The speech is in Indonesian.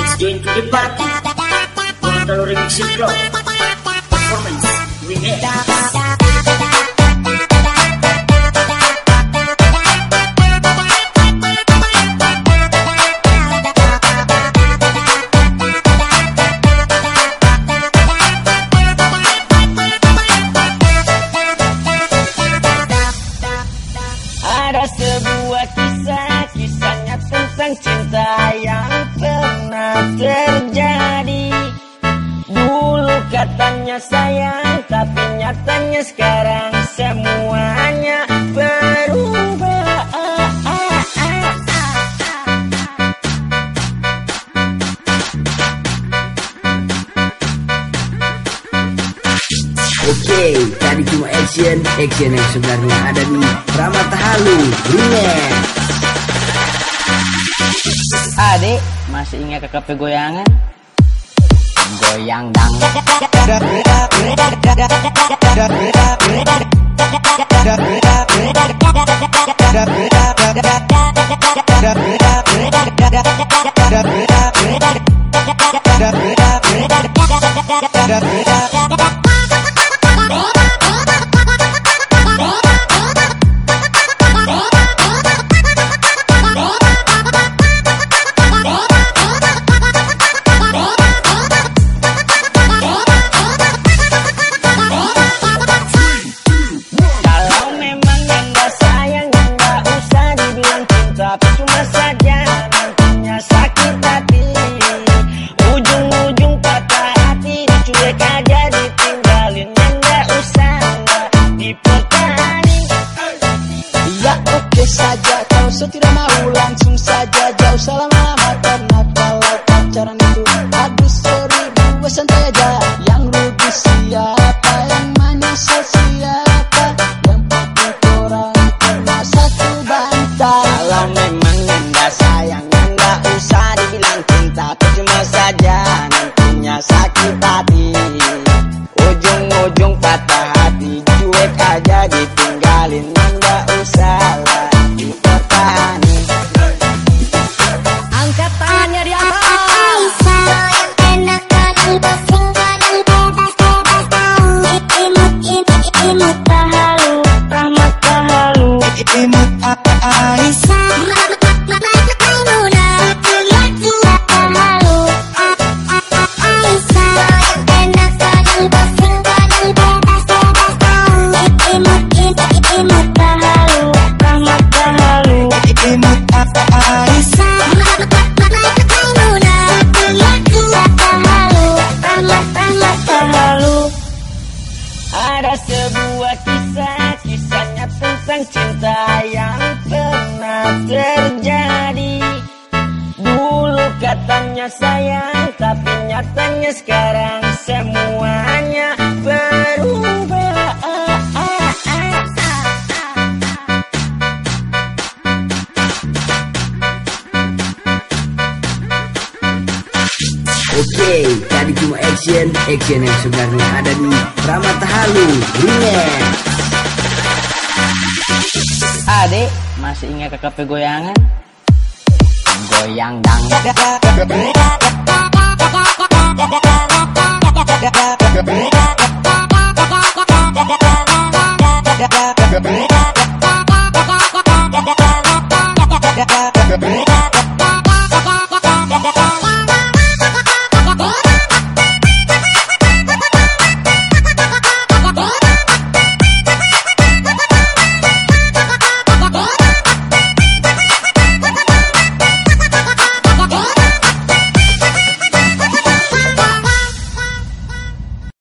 It's going to the party. Mortal Remix Syndrome. Terjadi. Dulu katanya sayang, tapi nyatanya sekarang semuanya berubah. Oke, tadi cuma action, action yang sebenarnya ada di Ramata Halu Remix. Adik, masih ingat KKP goyangan? Goyang dang. Oke saja Kalau tidak mau langsung saja. Jauh salam lama Karena kalau pacaran itu. Aduh sorry gue santai aja. Yang rugi siapa Yang menyesal siapa? Yang penting orang Pernah satu bantal. Kalau memang anda sayang, nggak usah dibilang cinta, cuma saja nantinya sakit hati. Ujung-ujung patah hati, cuek aja ditinggalin, Imut Aisyah Imut Aisyah Ada sebuah tentang cinta yang pernah terjadi. Dulu katanya sayang, tapi nyatanya sekarang semuanya berubah. Oke, tadi cuma action, action yang sebenarnya ada di Ramata Halu masih ingat KKP goyangan? Goyang dang. Gak